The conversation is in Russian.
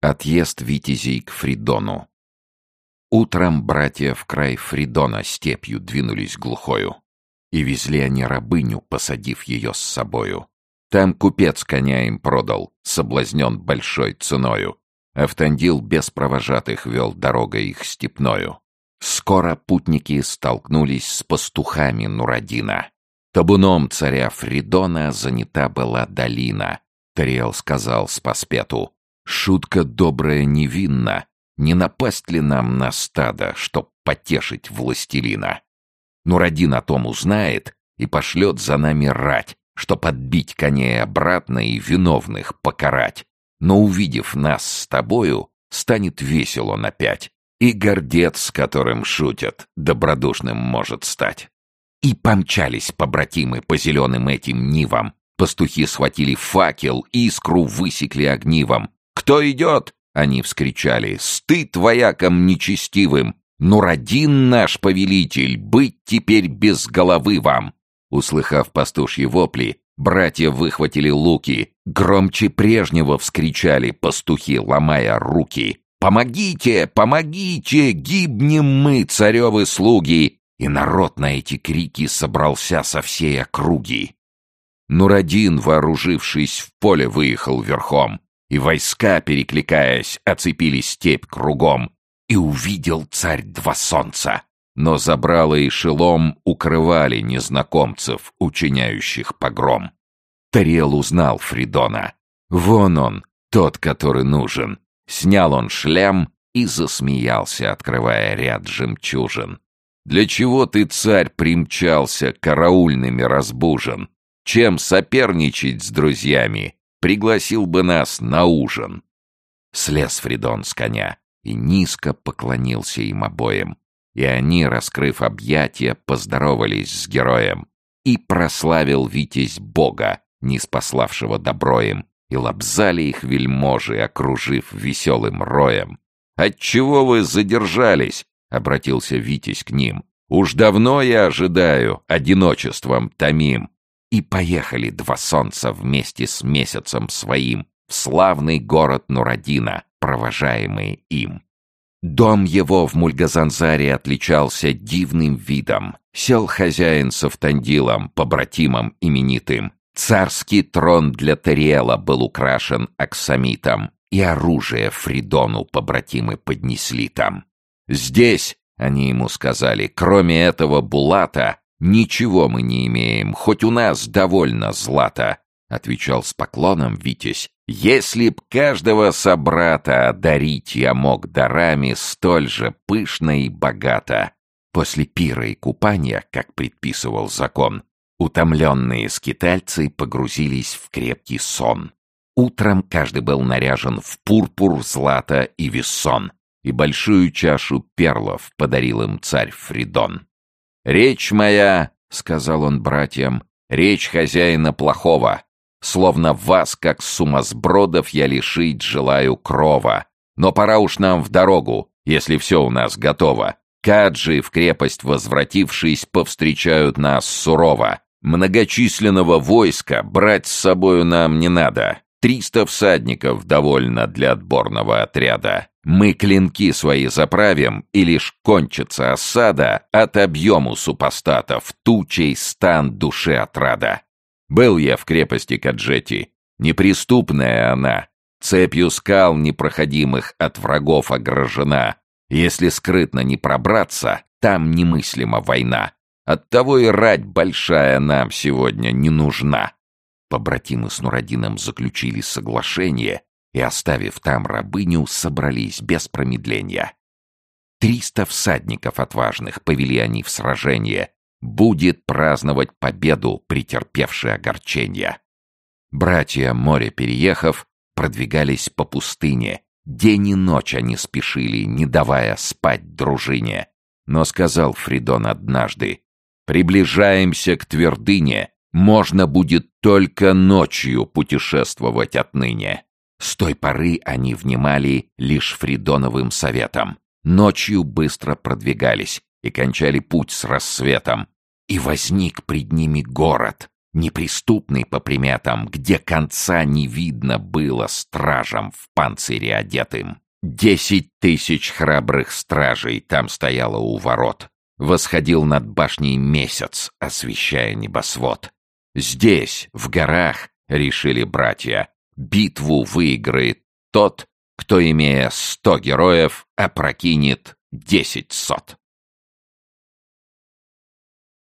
Отъезд витязей к Фридону. Утром братья в край Фридона степью двинулись глухою. И везли они рабыню, посадив ее с собою. Там купец коня им продал, соблазнен большой ценою. Автандил без провожатых вел дорогой их степною. Скоро путники столкнулись с пастухами Нурадина. Табуном царя Фридона занята была долина. Тариэл сказал Спаспету, «Шутка добрая невинна. Не напасть ли нам на стадо, чтоб потешить властелина? Нурадин о том узнает и пошлет за нами рать, чтоб отбить коней обратно и виновных покарать но, увидев нас с тобою, станет весел он опять, и гордец, с которым шутят, добродушным может стать. И помчались побратимы по зеленым этим нивам. Пастухи схватили факел, искру высекли огнивом. «Кто идет?» — они вскричали. «Стыд воякам нечестивым! Нурадин наш повелитель, быть теперь без головы вам!» Услыхав пастушьи вопли, Братья выхватили луки, громче прежнего вскричали пастухи, ломая руки. «Помогите! Помогите! Гибнем мы, царевы слуги!» И народ на эти крики собрался со всей округи. Нурадин, вооружившись в поле, выехал верхом, и войска, перекликаясь, оцепили степь кругом, и увидел царь два солнца но забрало и шелом укрывали незнакомцев, учиняющих погром. Тарел узнал Фридона. Вон он, тот, который нужен. Снял он шлем и засмеялся, открывая ряд жемчужин. «Для чего ты, царь, примчался, караульными разбужен? Чем соперничать с друзьями? Пригласил бы нас на ужин». Слез Фридон с коня и низко поклонился им обоим и они, раскрыв объятия, поздоровались с героем. И прославил Витязь Бога, не спаславшего добро им, и лобзали их вельможи, окружив веселым роем. «Отчего вы задержались?» — обратился Витязь к ним. «Уж давно я ожидаю, одиночеством томим». И поехали два солнца вместе с месяцем своим в славный город Нурадина, провожаемые им. Дом его в Мульгазанзаре отличался дивным видом. Сел хозяин с Автандилом, побратимом именитым. Царский трон для Тариэла был украшен аксамитом, и оружие Фридону побратимы поднесли там. «Здесь», — они ему сказали, — «кроме этого булата, ничего мы не имеем, хоть у нас довольно злата», — отвечал с поклоном Витязь, если б каждого собрата одарить я мог дарами столь же пышно и богато, после пира и купания, как предписывал закон, утомленные скитальцы погрузились в крепкий сон. Утром каждый был наряжен в пурпур, злато и вессон, и большую чашу перлов подарил им царь Фридон. «Речь моя, — сказал он братьям, — речь хозяина плохого, Словно вас, как сумасбродов, я лишить желаю крова. Но пора уж нам в дорогу, если все у нас готово. Каджи, в крепость возвратившись, повстречают нас сурово. Многочисленного войска брать с собою нам не надо. Триста всадников довольно для отборного отряда. Мы клинки свои заправим, и лишь кончится осада, отобьем у супостатов тучей стан души отрада. Был я в крепости Каджети. Неприступная она, цепью скал непроходимых от врагов огражена. Если скрытно не пробраться, там немыслима война. Оттого и рать большая нам сегодня не нужна. Побратимы с Нурадином заключили соглашение и, оставив там рабыню, собрались без промедления. Триста всадников отважных повели они в сражение, будет праздновать победу, претерпевший огорчения. Братья, море переехав, продвигались по пустыне. День и ночь они спешили, не давая спать дружине. Но сказал Фридон однажды, «Приближаемся к твердыне, можно будет только ночью путешествовать отныне». С той поры они внимали лишь Фридоновым советам. Ночью быстро продвигались, и кончали путь с рассветом. И возник пред ними город, неприступный по приметам, где конца не видно было стражам в панцире одетым. Десять тысяч храбрых стражей там стояло у ворот. Восходил над башней месяц, освещая небосвод. Здесь, в горах, решили братья, битву выиграет тот, кто, имея сто героев, опрокинет десять сот.